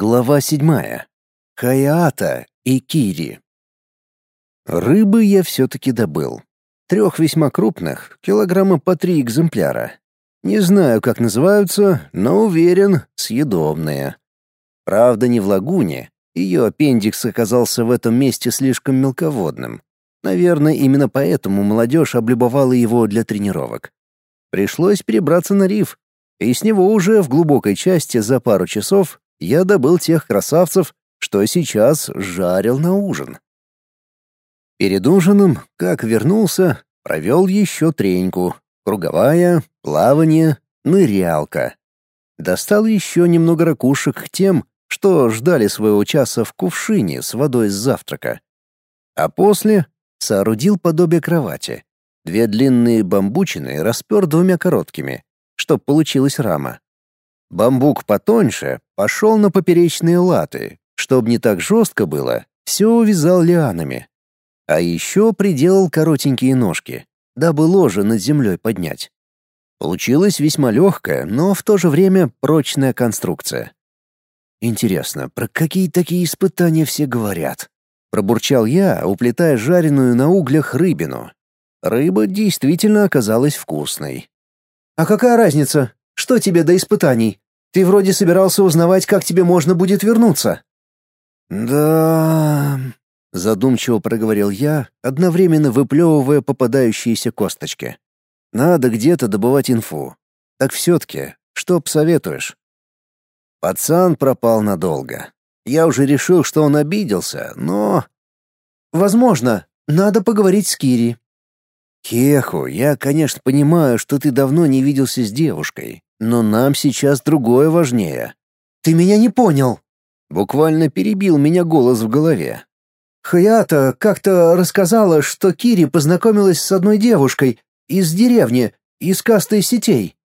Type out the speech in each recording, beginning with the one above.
Глава седьмая. Хаята и Кири. Рыбы я все-таки добыл. Трех весьма крупных, килограмма по три экземпляра. Не знаю, как называются, но уверен, съедобные. Правда, не в лагуне. Ее аппендикс оказался в этом месте слишком мелководным. Наверное, именно поэтому молодежь облюбовала его для тренировок. Пришлось перебраться на риф, и с него уже в глубокой части за пару часов я добыл тех красавцев, что сейчас жарил на ужин. Перед ужином, как вернулся, провел еще треньку, круговая, плавание, нырялка. Достал еще немного ракушек тем, что ждали своего часа в кувшине с водой с завтрака. А после соорудил подобие кровати. Две длинные бамбучины распер двумя короткими, чтоб получилась рама. Бамбук потоньше пошел на поперечные латы, чтобы не так жестко было, все увязал лианами. А еще приделал коротенькие ножки, дабы ложе над землей поднять. Получилась весьма легкая, но в то же время прочная конструкция. Интересно, про какие такие испытания все говорят? Пробурчал я, уплетая жареную на углях рыбину. Рыба действительно оказалась вкусной. «А какая разница? Что тебе до испытаний? Ты вроде собирался узнавать, как тебе можно будет вернуться». «Да...» — задумчиво проговорил я, одновременно выплевывая попадающиеся косточки. «Надо где-то добывать инфу. Так все-таки, что посоветуешь?» Пацан пропал надолго. Я уже решил, что он обиделся, но... «Возможно, надо поговорить с Кири», «Кеху, я, конечно, понимаю, что ты давно не виделся с девушкой, но нам сейчас другое важнее». «Ты меня не понял!» Буквально перебил меня голос в голове. «Хаята как-то рассказала, что Кири познакомилась с одной девушкой из деревни, из касты сетей».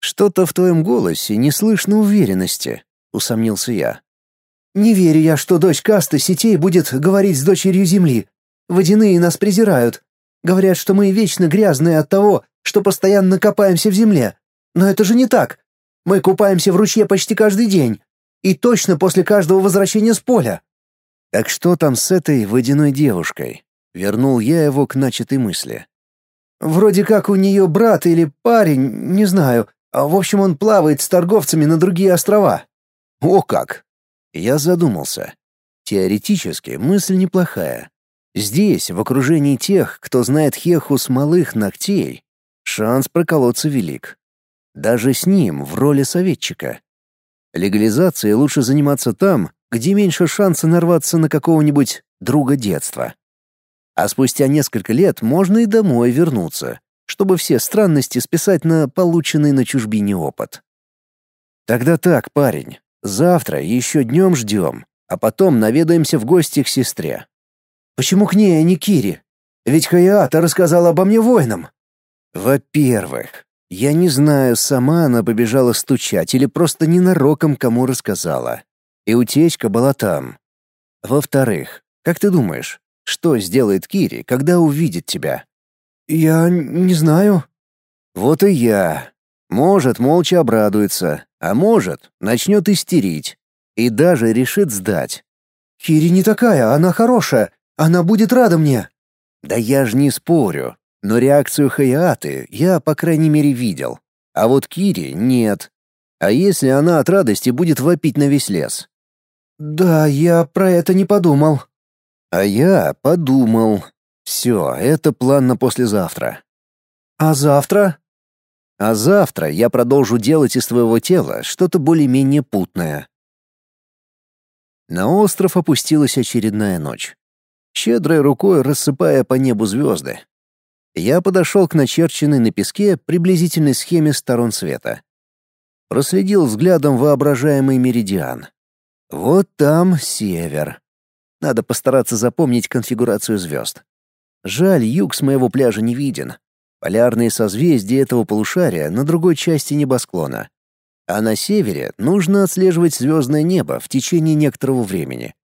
«Что-то в твоем голосе не слышно уверенности», — усомнился я. «Не верю я, что дочь касты сетей будет говорить с дочерью земли. Водяные нас презирают, Говорят, что мы вечно грязные от того, что постоянно копаемся в земле. Но это же не так. Мы купаемся в ручье почти каждый день. И точно после каждого возвращения с поля. Так что там с этой водяной девушкой? Вернул я его к начатой мысли. Вроде как у нее брат или парень, не знаю. А в общем, он плавает с торговцами на другие острова. О как! Я задумался. Теоретически мысль неплохая. Здесь, в окружении тех, кто знает Хеху с малых ногтей, шанс проколоться велик. Даже с ним в роли советчика. Легализацией лучше заниматься там, где меньше шанса нарваться на какого-нибудь друга детства. А спустя несколько лет можно и домой вернуться, чтобы все странности списать на полученный на чужбине опыт. Тогда так, парень, завтра еще днем ждем, а потом наведаемся в гости к сестре. Почему к ней, а не Кире? Ведь Хаята рассказала обо мне воинам. Во-первых, я не знаю, сама она побежала стучать или просто ненароком кому рассказала. И утечка была там. Во-вторых, как ты думаешь, что сделает Кири, когда увидит тебя? Я не знаю. Вот и я. Может, молча обрадуется, а может, начнет истерить и даже решит сдать. Кири не такая, она хорошая. Она будет рада мне. Да я ж не спорю, но реакцию Хаяты я, по крайней мере, видел. А вот Кири нет. А если она от радости будет вопить на весь лес? Да, я про это не подумал. А я подумал. Все, это план на послезавтра. А завтра? А завтра я продолжу делать из твоего тела что-то более-менее путное. На остров опустилась очередная ночь щедрой рукой рассыпая по небу звезды. Я подошел к начерченной на песке приблизительной схеме сторон света. Проследил взглядом воображаемый меридиан. Вот там север. Надо постараться запомнить конфигурацию звезд. Жаль, юг с моего пляжа не виден. Полярные созвездия этого полушария на другой части небосклона. А на севере нужно отслеживать звездное небо в течение некоторого времени,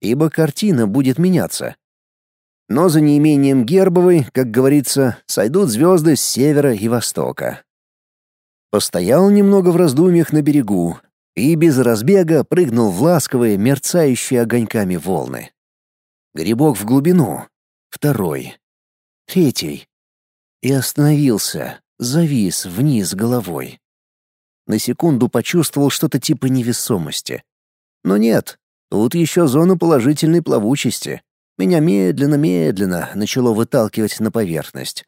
ибо картина будет меняться. Но за неимением гербовой, как говорится, сойдут звезды с севера и востока. Постоял немного в раздумьях на берегу, и без разбега прыгнул в ласковые, мерцающие огоньками волны. Грибок в глубину. Второй. Третий. И остановился, завис вниз головой. На секунду почувствовал что-то типа невесомости. Но нет, тут еще зона положительной плавучести. Меня медленно-медленно начало выталкивать на поверхность.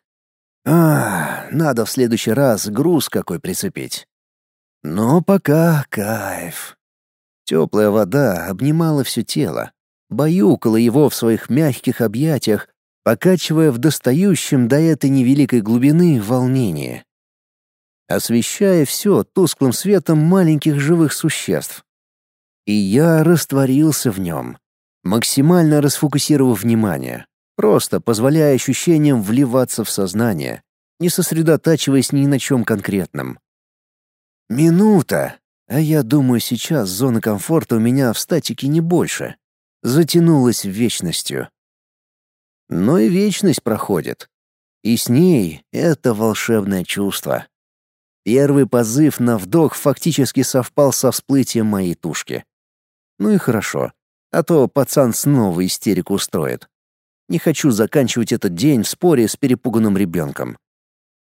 А, надо в следующий раз груз какой прицепить. Но пока кайф. Теплая вода обнимала все тело, баюкала его в своих мягких объятиях, покачивая в достающем до этой невеликой глубины волнение, освещая все тусклым светом маленьких живых существ. И я растворился в нем, максимально расфокусировав внимание, просто позволяя ощущениям вливаться в сознание, не сосредотачиваясь ни на чем конкретном. Минута, а я думаю, сейчас зона комфорта у меня в статике не больше. Затянулась вечностью. Но и вечность проходит. И с ней это волшебное чувство. Первый позыв на вдох фактически совпал со всплытием моей тушки. Ну и хорошо, а то пацан снова истерику устроит. Не хочу заканчивать этот день в споре с перепуганным ребенком.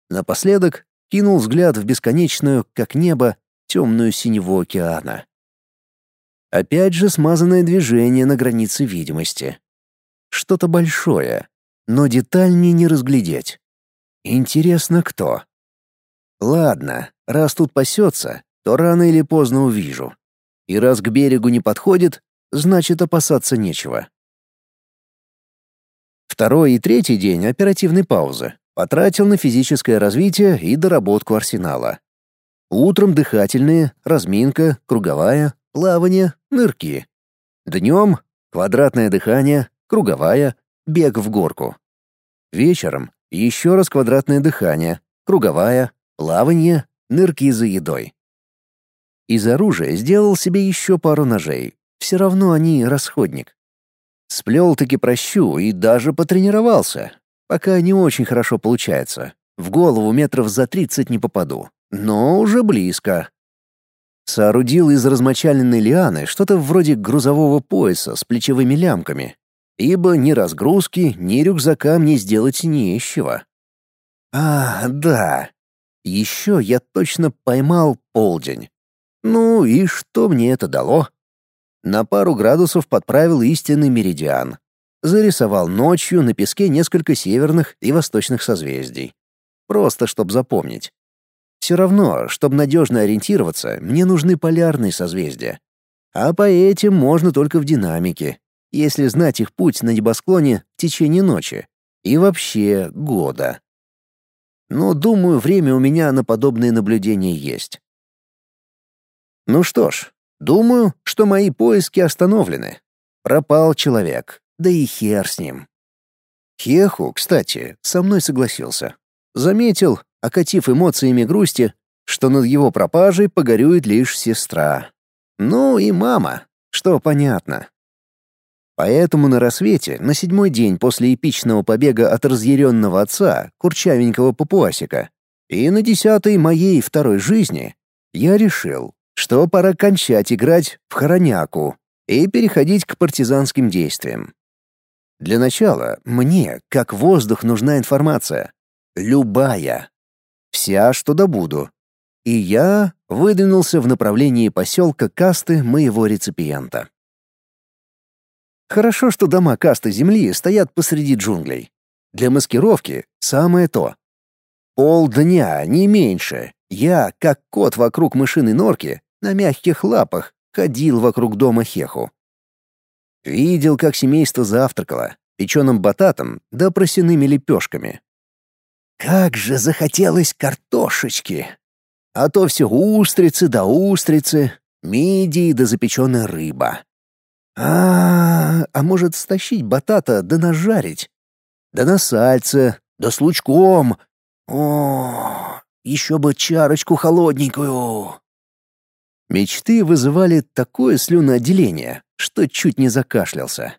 Напоследок кинул взгляд в бесконечную, как небо, темную синеву океана. Опять же смазанное движение на границе видимости. Что-то большое, но детальнее не разглядеть. Интересно, кто? Ладно, раз тут пасется, то рано или поздно увижу. И раз к берегу не подходит, значит опасаться нечего. Второй и третий день оперативной паузы потратил на физическое развитие и доработку арсенала. Утром дыхательные, разминка, круговая, плавание, нырки. Днем квадратное дыхание, круговая, бег в горку. Вечером еще раз квадратное дыхание, круговая, плавание, нырки за едой. Из оружия сделал себе еще пару ножей. Все равно они расходник. Сплел-таки прощу и даже потренировался. Пока не очень хорошо получается. В голову метров за тридцать не попаду. Но уже близко. Соорудил из размочаленной лианы что-то вроде грузового пояса с плечевыми лямками, ибо ни разгрузки, ни рюкзака мне сделать не А, да. Еще я точно поймал полдень. Ну и что мне это дало? На пару градусов подправил истинный меридиан. Зарисовал ночью на песке несколько северных и восточных созвездий. Просто чтобы запомнить. Все равно, чтобы надежно ориентироваться, мне нужны полярные созвездия. А по этим можно только в динамике, если знать их путь на небосклоне в течение ночи и вообще года. Но, думаю, время у меня на подобные наблюдения есть. Ну что ж, думаю, что мои поиски остановлены. Пропал человек, да и хер с ним. Хеху, кстати, со мной согласился. Заметил, окатив эмоциями грусти, что над его пропажей погорюет лишь сестра. Ну и мама, что понятно. Поэтому на рассвете, на седьмой день после эпичного побега от разъяренного отца, курчавенького папуасика, и на десятой моей второй жизни, я решил, что пора кончать играть в хороняку и переходить к партизанским действиям. Для начала мне, как воздух, нужна информация. Любая. Вся, что добуду. И я выдвинулся в направлении поселка касты моего реципиента. Хорошо, что дома касты земли стоят посреди джунглей. Для маскировки самое то. Полдня, не меньше, я, как кот вокруг мышиной норки, на мягких лапах, ходил вокруг дома Хеху. Видел, как семейство завтракало, печеным бататом да просяными лепешками. Как же захотелось картошечки! А то все устрицы да устрицы, мидии да запеченная рыба. А, -а, а может стащить батата да нажарить? Да на сальце, да с лучком. О, еще бы чарочку холодненькую. Мечты вызывали такое слюноотделение, что чуть не закашлялся.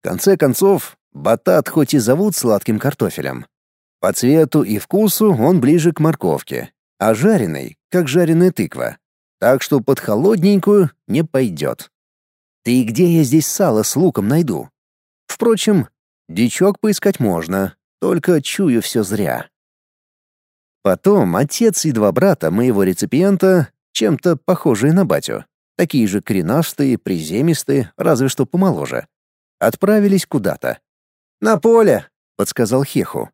В конце концов, батат хоть и зовут сладким картофелем, по цвету и вкусу он ближе к морковке, а жареный, как жареная тыква. так что под холодненькую не пойдет. Ты где я здесь сало с луком найду? Впрочем, дичок поискать можно, только чую все зря. Потом отец и два брата моего реципиента, чем-то похожие на батю, такие же коренастые, приземистые, разве что помоложе, отправились куда-то. «На поле!» — подсказал Хеху.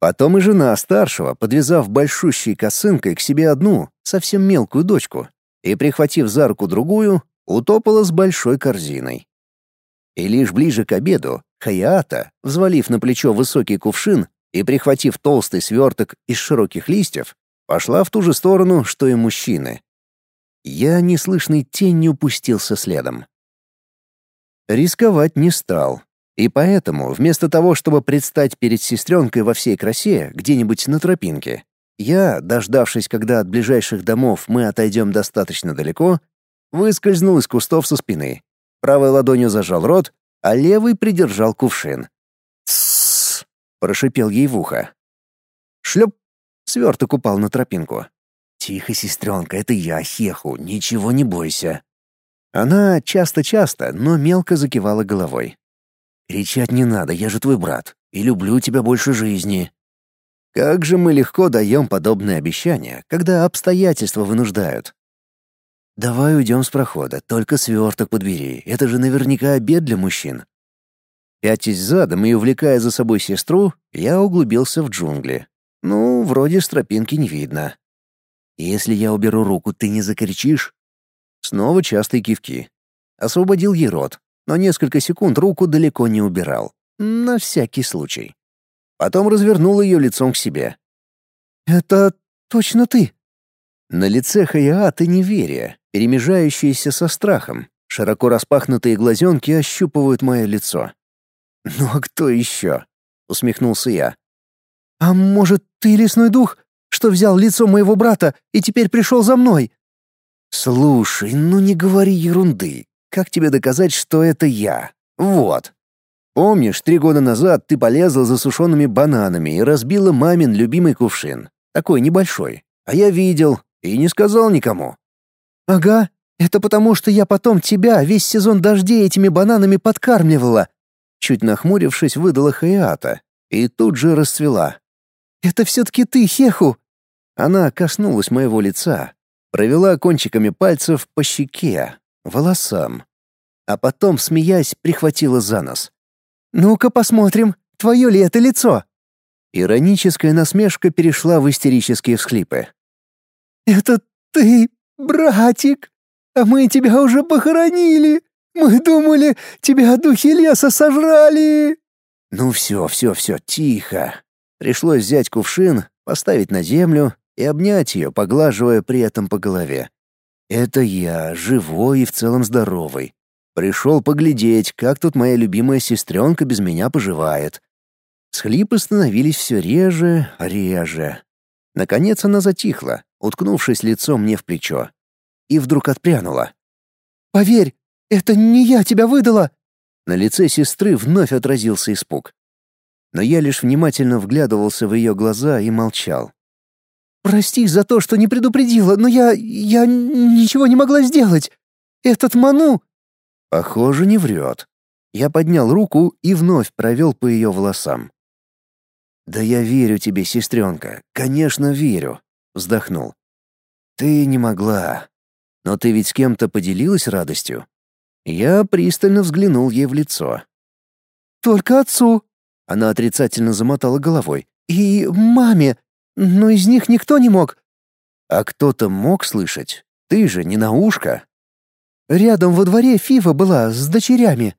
Потом и жена старшего, подвязав большущей косынкой к себе одну, совсем мелкую дочку, и, прихватив за руку другую, утопала с большой корзиной. И лишь ближе к обеду Хаята, взвалив на плечо высокий кувшин и прихватив толстый сверток из широких листьев, пошла в ту же сторону, что и мужчины. Я неслышной тенью пустился следом. Рисковать не стал, и поэтому, вместо того, чтобы предстать перед сестренкой во всей красе где-нибудь на тропинке, я, дождавшись, когда от ближайших домов мы отойдем достаточно далеко, выскользнул из кустов со спины, правой ладонью зажал рот, а левый придержал кувшин. «Тссс!» — прошипел ей в ухо. Шлеп! Сверток упал на тропинку. «Тихо, сестренка, это я, Хеху, ничего не бойся». Она часто-часто, но мелко закивала головой. Кричать не надо, я же твой брат и люблю тебя больше жизни. Как же мы легко даем подобные обещания, когда обстоятельства вынуждают. Давай уйдем с прохода, только сверток подбери, это же наверняка обед для мужчин. Пятясь задом и увлекая за собой сестру, я углубился в джунгли. Ну, вроде с тропинки не видно. Если я уберу руку, ты не закричишь? Снова частые кивки. Освободил ей рот, но несколько секунд руку далеко не убирал. На всякий случай. Потом развернул ее лицом к себе. «Это точно ты?» На лице Хаяаты неверие, перемежающееся со страхом. Широко распахнутые глазенки ощупывают мое лицо. «Ну а кто еще?» — усмехнулся я. «А может, ты лесной дух, что взял лицо моего брата и теперь пришел за мной?» «Слушай, ну не говори ерунды. Как тебе доказать, что это я? Вот. Помнишь, три года назад ты полезла за сушеными бананами и разбила мамин любимый кувшин? Такой небольшой. А я видел и не сказал никому. Ага, это потому, что я потом тебя весь сезон дождей этими бананами подкармливала. Чуть нахмурившись, выдала Хаята и тут же расцвела. Это все-таки ты, Хеху. Она коснулась моего лица, провела кончиками пальцев по щеке, волосам. А потом, смеясь, прихватила за нос. «Ну-ка посмотрим, твое ли это лицо?» Ироническая насмешка перешла в истерические всхлипы. «Это ты, братик? А мы тебя уже похоронили! Мы думали, тебя духи леса сожрали!» «Ну все, все, все, тихо!» Пришлось взять кувшин, поставить на землю и обнять ее, поглаживая при этом по голове. Это я, живой и в целом здоровый. Пришел поглядеть, как тут моя любимая сестренка без меня поживает. Схлипы становились все реже, реже. Наконец она затихла, уткнувшись лицом мне в плечо. И вдруг отпрянула. «Поверь, это не я тебя выдала!» На лице сестры вновь отразился испуг. Но я лишь внимательно вглядывался в ее глаза и молчал. Прости за то, что не предупредила, но я... я ничего не могла сделать. Этот Ману...» Похоже, не врет. Я поднял руку и вновь провел по ее волосам. «Да я верю тебе, сестренка, конечно, верю», — вздохнул. «Ты не могла. Но ты ведь с кем-то поделилась радостью?» Я пристально взглянул ей в лицо. «Только отцу», — она отрицательно замотала головой. «И маме, но из них никто не мог. А кто-то мог слышать? Ты же не на ушко. Рядом во дворе Фива была с дочерями.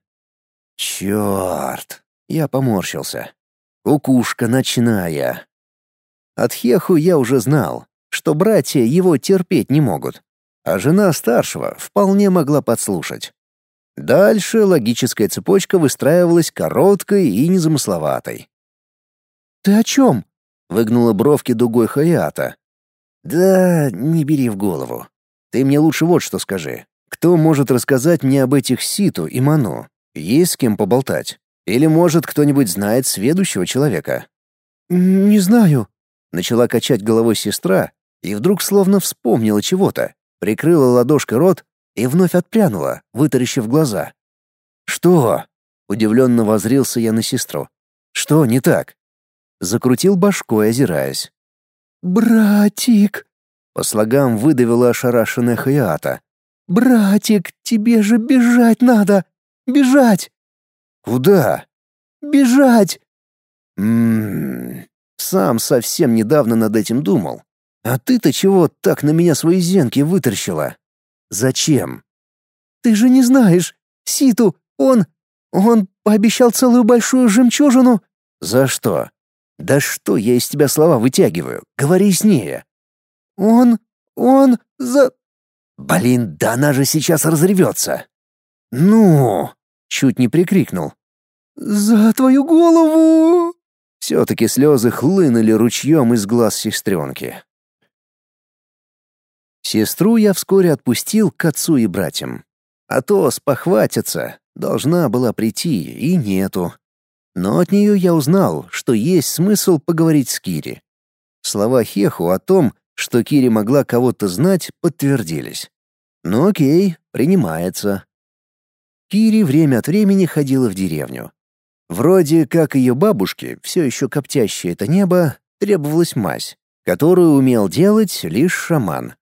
Черт! Я поморщился. Кукушка ночная. От Хеху я уже знал, что братья его терпеть не могут, а жена старшего вполне могла подслушать. Дальше логическая цепочка выстраивалась короткой и незамысловатой. «Ты о чем?» Выгнула бровки дугой Хаята. «Да, не бери в голову. Ты мне лучше вот что скажи. Кто может рассказать мне об этих Ситу и Ману? Есть с кем поболтать? Или, может, кто-нибудь знает сведущего человека?» «Не знаю», — начала качать головой сестра и вдруг словно вспомнила чего-то прикрыла ладошкой рот и вновь отпрянула, вытаращив глаза. «Что?» — удивленно возрился я на сестру. «Что не так?» Закрутил башкой, озираясь. «Братик!» — по слогам выдавила ошарашенная Хаята. «Братик, тебе же бежать надо! Бежать!» «Куда?» «Бежать!» «Ммм, сам совсем недавно над этим думал. А ты-то чего так на меня свои зенки вытаращила? Зачем?» «Ты же не знаешь. Ситу, он... он пообещал целую большую жемчужину». «За что?» «Да что я из тебя слова вытягиваю? Говори яснее». «Он... он... за...» «Блин, да она же сейчас разревется!» «Ну!» — чуть не прикрикнул. «За твою голову!» Все-таки слезы хлынули ручьем из глаз сестренки. Сестру я вскоре отпустил к отцу и братьям. А то спохватятся, должна была прийти, и нету. Но от нее я узнал, что есть смысл поговорить с Кири. Слова Хеху о том, что Кири могла кого-то знать, подтвердились. Ну окей, принимается. Кири время от времени ходила в деревню. Вроде как ее бабушке, все еще коптящее это небо, требовалась мазь, которую умел делать лишь шаман.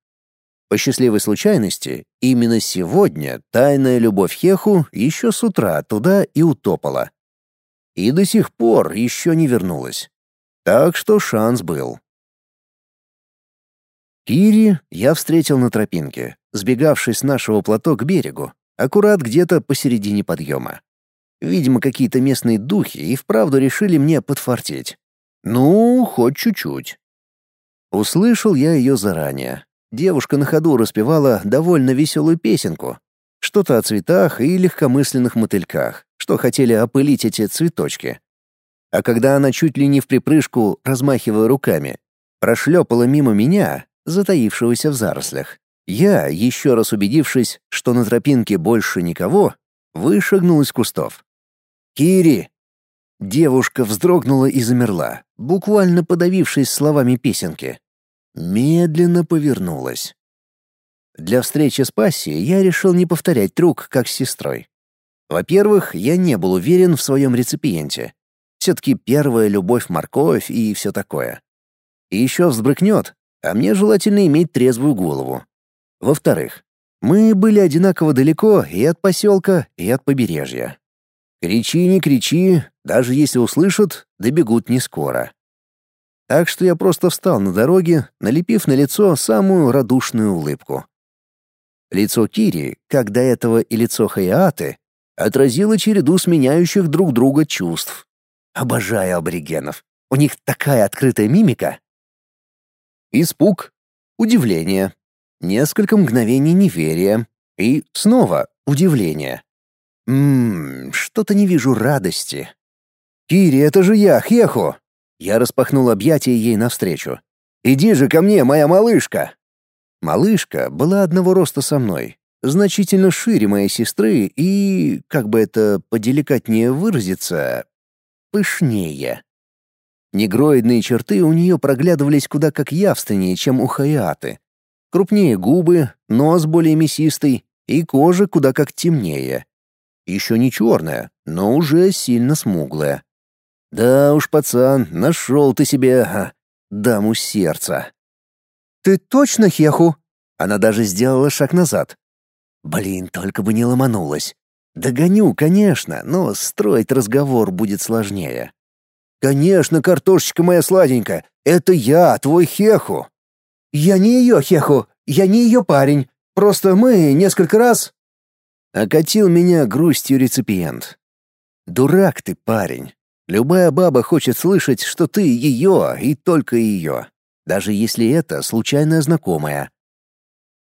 По счастливой случайности, именно сегодня тайная любовь Хеху еще с утра туда и утопала. И до сих пор еще не вернулась. Так что шанс был. Кири я встретил на тропинке, сбегавшей с нашего плато к берегу, аккурат где-то посередине подъема. Видимо, какие-то местные духи и вправду решили мне подфартить. Ну, хоть чуть-чуть. Услышал я ее заранее. Девушка на ходу распевала довольно веселую песенку. Что-то о цветах и легкомысленных мотыльках, что хотели опылить эти цветочки. А когда она чуть ли не в припрыжку, размахивая руками, прошлепала мимо меня, затаившегося в зарослях. Я, еще раз убедившись, что на тропинке больше никого, вышагнул из кустов. «Кири!» Девушка вздрогнула и замерла, буквально подавившись словами песенки. Медленно повернулась. Для встречи с пассией я решил не повторять трюк, как с сестрой. Во-первых, я не был уверен в своем реципиенте. Все-таки первая любовь морковь и все такое. И еще взбрыкнет, а мне желательно иметь трезвую голову. Во-вторых, мы были одинаково далеко и от поселка, и от побережья. Кричи, не кричи, даже если услышат, добегут не скоро. Так что я просто встал на дороге, налепив на лицо самую радушную улыбку. Лицо Кири, как до этого и лицо Хаяаты, отразило череду сменяющих друг друга чувств. Обожаю аборигенов. У них такая открытая мимика. Испуг, удивление, несколько мгновений неверия и снова удивление. Ммм, что-то не вижу радости. «Кири, это же я, Хехо!» Я распахнул объятия ей навстречу. «Иди же ко мне, моя малышка!» Малышка была одного роста со мной, значительно шире моей сестры и, как бы это поделикатнее выразиться, пышнее. Негроидные черты у нее проглядывались куда как явственнее, чем у Хаяты. Крупнее губы, нос более мясистый и кожа куда как темнее. Еще не черная, но уже сильно смуглая. Да уж, пацан, нашел ты себе ага, даму сердца. «Ты точно Хеху?» Она даже сделала шаг назад. Блин, только бы не ломанулась. Догоню, конечно, но строить разговор будет сложнее. «Конечно, картошечка моя сладенькая, это я, твой Хеху». «Я не ее Хеху, я не ее парень. Просто мы несколько раз...» Окатил меня грустью реципиент. «Дурак ты, парень. Любая баба хочет слышать, что ты ее и только ее, даже если это случайная знакомая».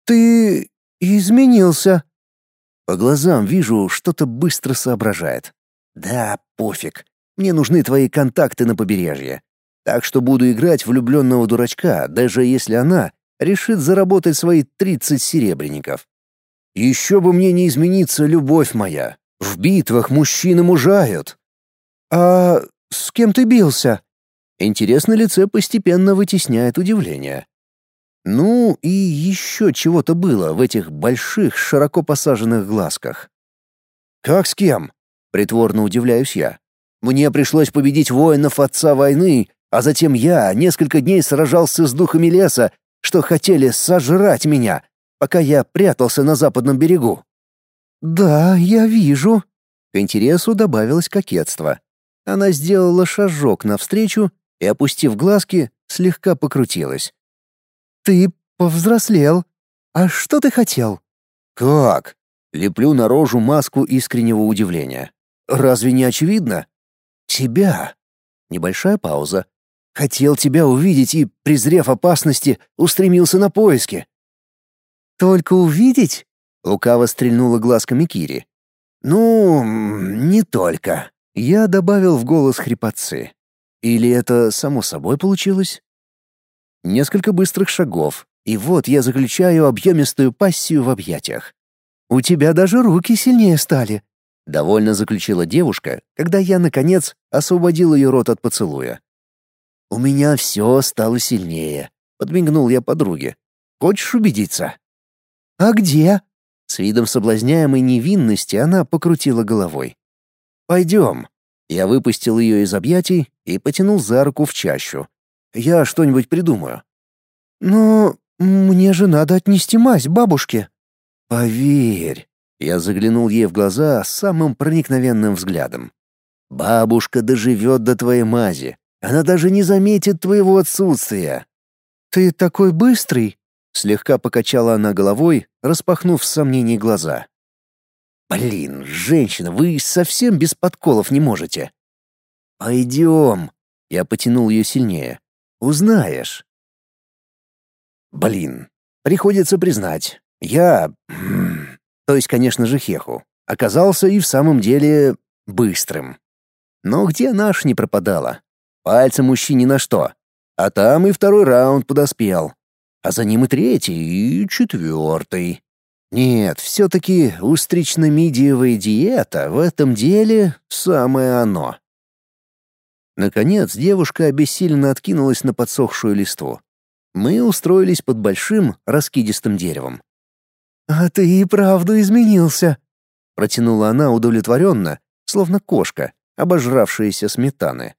«Ты изменился». По глазам вижу, что-то быстро соображает. «Да, пофиг. Мне нужны твои контакты на побережье. Так что буду играть влюбленного дурачка, даже если она решит заработать свои тридцать серебряников. Еще бы мне не измениться, любовь моя. В битвах мужчины мужают. А с кем ты бился? Интерес на лице постепенно вытесняет удивление. Ну и еще чего-то было в этих больших, широко посаженных глазках. «Как с кем?» — притворно удивляюсь я. «Мне пришлось победить воинов отца войны, а затем я несколько дней сражался с духами леса, что хотели сожрать меня, пока я прятался на западном берегу». «Да, я вижу». К интересу добавилось кокетство. Она сделала шажок навстречу и, опустив глазки, слегка покрутилась. «Ты повзрослел. А что ты хотел?» «Как?» — леплю на рожу маску искреннего удивления. «Разве не очевидно?» «Тебя». Небольшая пауза. «Хотел тебя увидеть и, презрев опасности, устремился на поиски». «Только увидеть?» — лукаво стрельнула глазками Кири. «Ну, не только». Я добавил в голос хрипотцы. Или это само собой получилось? Несколько быстрых шагов, и вот я заключаю объемистую пассию в объятиях. «У тебя даже руки сильнее стали», — довольно заключила девушка, когда я, наконец, освободил ее рот от поцелуя. «У меня все стало сильнее», — подмигнул я подруге. «Хочешь убедиться?» «А где?» С видом соблазняемой невинности она покрутила головой. «Пойдем». Я выпустил ее из объятий и потянул за руку в чащу, я что-нибудь придумаю». «Но мне же надо отнести мазь бабушке». «Поверь». Я заглянул ей в глаза самым проникновенным взглядом. «Бабушка доживет до твоей мази. Она даже не заметит твоего отсутствия». «Ты такой быстрый!» — слегка покачала она головой, распахнув в сомнении глаза. «Блин, женщина, вы совсем без подколов не можете». «Пойдем!» — я потянул ее сильнее. Узнаешь. Блин, приходится признать, я, то есть, конечно же, Хеху, оказался и в самом деле быстрым. Но где наш не пропадала? Пальцем мужчине на что? А там и второй раунд подоспел. А за ним и третий, и четвертый. Нет, все-таки устрично-мидиевая диета в этом деле самое оно. Наконец девушка обессиленно откинулась на подсохшую листву. Мы устроились под большим раскидистым деревом. «А ты и правду изменился», — протянула она удовлетворенно, словно кошка, обожравшаяся сметаны.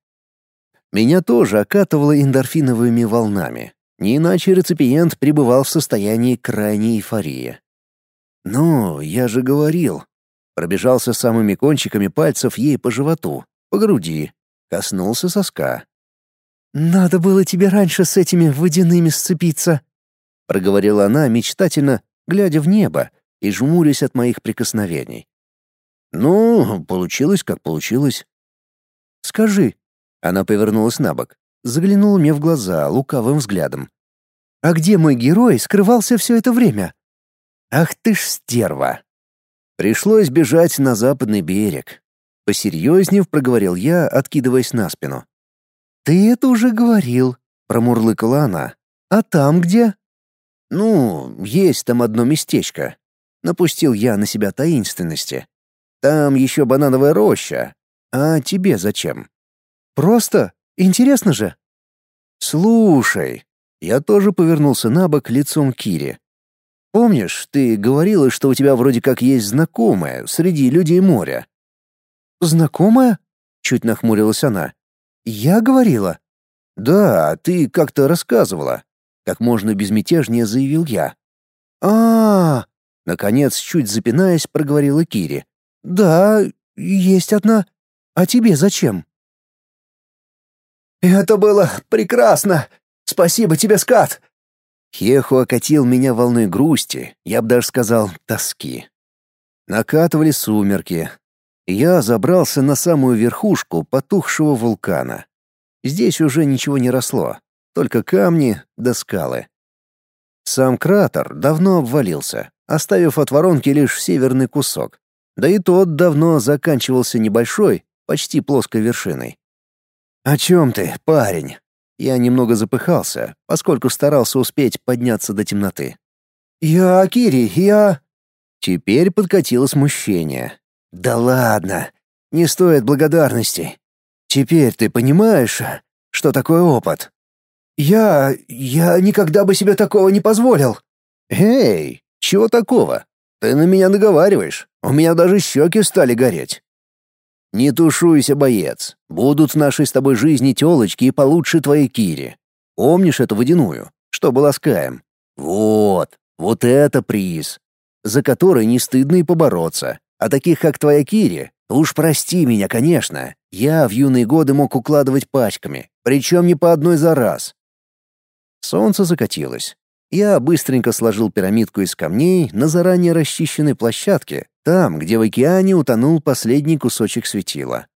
Меня тоже окатывало эндорфиновыми волнами. Не иначе реципиент пребывал в состоянии крайней эйфории. «Ну, я же говорил». Пробежался самыми кончиками пальцев ей по животу, по груди, Коснулся соска. «Надо было тебе раньше с этими водяными сцепиться», — проговорила она мечтательно, глядя в небо и жмурясь от моих прикосновений. «Ну, получилось, как получилось». «Скажи», — она повернулась на бок, заглянула мне в глаза лукавым взглядом. «А где мой герой скрывался все это время?» «Ах ты ж стерва!» Пришлось бежать на западный берег, Посерьезнее проговорил я, откидываясь на спину. «Ты это уже говорил», — промурлыкала она. «А там где?» «Ну, есть там одно местечко». Напустил я на себя таинственности. «Там еще банановая роща. А тебе зачем?» «Просто. Интересно же». «Слушай». Я тоже повернулся на бок лицом Кире. «Помнишь, ты говорила, что у тебя вроде как есть знакомая среди людей моря?» «Знакомая?» — чуть нахмурилась она. «Я говорила?» «Да, ты как-то рассказывала», — как можно безмятежнее заявил я. а, -а, -а Наконец, чуть запинаясь, проговорила Кири. «Да, есть одна. А тебе зачем?» «Это было прекрасно! Спасибо тебе, скат!» Хеху окатил меня волной грусти, я бы даже сказал, тоски. Накатывали сумерки, я забрался на самую верхушку потухшего вулкана. Здесь уже ничего не росло, только камни да скалы. Сам кратер давно обвалился, оставив от воронки лишь северный кусок. Да и тот давно заканчивался небольшой, почти плоской вершиной. «О чем ты, парень?» Я немного запыхался, поскольку старался успеть подняться до темноты. «Я Акири, я...» Теперь подкатило смущение. Да ладно, не стоит благодарности. Теперь ты понимаешь, что такое опыт? Я... я никогда бы себе такого не позволил». «Эй, чего такого? Ты на меня наговариваешь. У меня даже щеки стали гореть». «Не тушуйся, боец. Будут в нашей с тобой жизни телочки и получше твоей Кири. Помнишь эту водяную, что была с Каем? Вот, вот это приз, за который не стыдно и побороться. А таких, как твоя Кири, уж прости меня, конечно. Я в юные годы мог укладывать пачками, причем не по одной за раз. Солнце закатилось. Я быстренько сложил пирамидку из камней на заранее расчищенной площадке, там, где в океане утонул последний кусочек светила.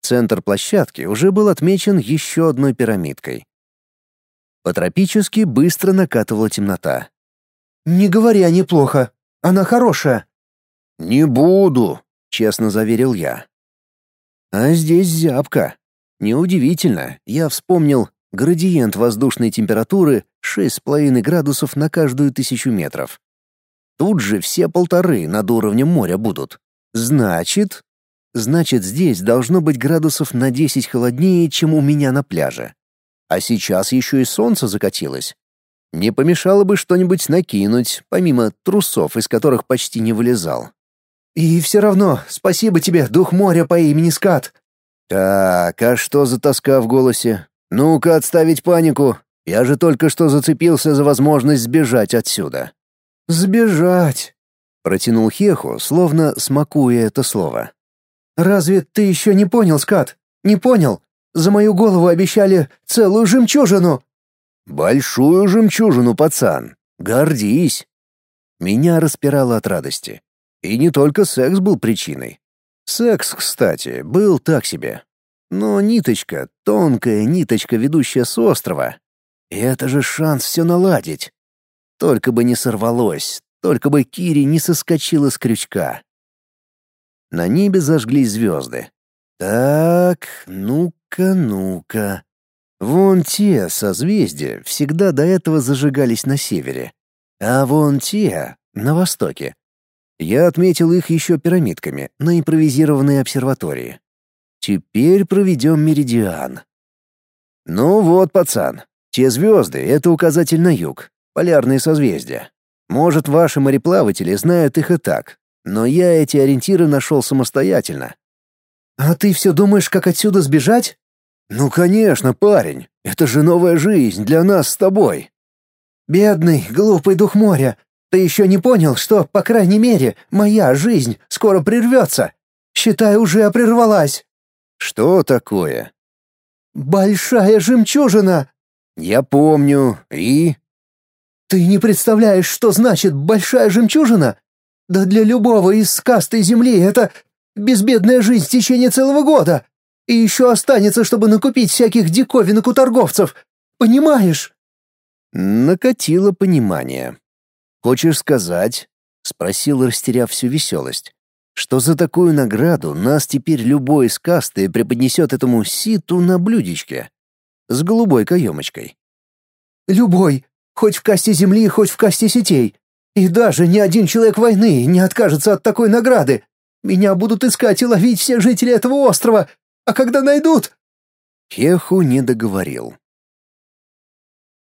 Центр площадки уже был отмечен еще одной пирамидкой. По-тропически быстро накатывала темнота. «Не говори о неплохо. Она хорошая». «Не буду», — честно заверил я. А здесь зябко. Неудивительно, я вспомнил градиент воздушной температуры 6,5 градусов на каждую тысячу метров. Тут же все полторы над уровнем моря будут. Значит... Значит, здесь должно быть градусов на 10 холоднее, чем у меня на пляже. А сейчас еще и солнце закатилось. Не помешало бы что-нибудь накинуть, помимо трусов, из которых почти не вылезал. «И все равно, спасибо тебе, дух моря по имени Скат». «Так, а что за тоска в голосе? Ну-ка отставить панику. Я же только что зацепился за возможность сбежать отсюда». «Сбежать», — протянул Хеху, словно смакуя это слово. «Разве ты еще не понял, Скат? Не понял? За мою голову обещали целую жемчужину!» «Большую жемчужину, пацан! Гордись!» Меня распирало от радости. И не только секс был причиной. Секс, кстати, был так себе. Но ниточка, тонкая ниточка, ведущая с острова. Это же шанс все наладить. Только бы не сорвалось, только бы Кири не соскочила с крючка. На небе зажглись звезды. Так, ну-ка, ну-ка. Вон те созвездия всегда до этого зажигались на севере, а вон те — на востоке. Я отметил их еще пирамидками на импровизированной обсерватории. Теперь проведем меридиан. Ну вот, пацан, те звезды — это указатель на юг, полярные созвездия. Может, ваши мореплаватели знают их и так, но я эти ориентиры нашел самостоятельно. «А ты все думаешь, как отсюда сбежать?» «Ну, конечно, парень. Это же новая жизнь для нас с тобой». «Бедный, глупый дух моря. Ты еще не понял, что, по крайней мере, моя жизнь скоро прервется? Считай, уже прервалась». «Что такое?» «Большая жемчужина!» «Я помню. И?» «Ты не представляешь, что значит большая жемчужина? Да для любого из касты земли это безбедная жизнь в течение целого года. И еще останется, чтобы накупить всяких диковинок у торговцев. Понимаешь?» Накатило понимание. «Хочешь сказать?» — спросил, растеряв всю веселость. «Что за такую награду нас теперь любой из касты преподнесет этому ситу на блюдечке? С голубой каемочкой?» «Любой. Хоть в касте земли, хоть в касте сетей. И даже ни один человек войны не откажется от такой награды. Меня будут искать и ловить все жители этого острова. А когда найдут...» Хеху не договорил.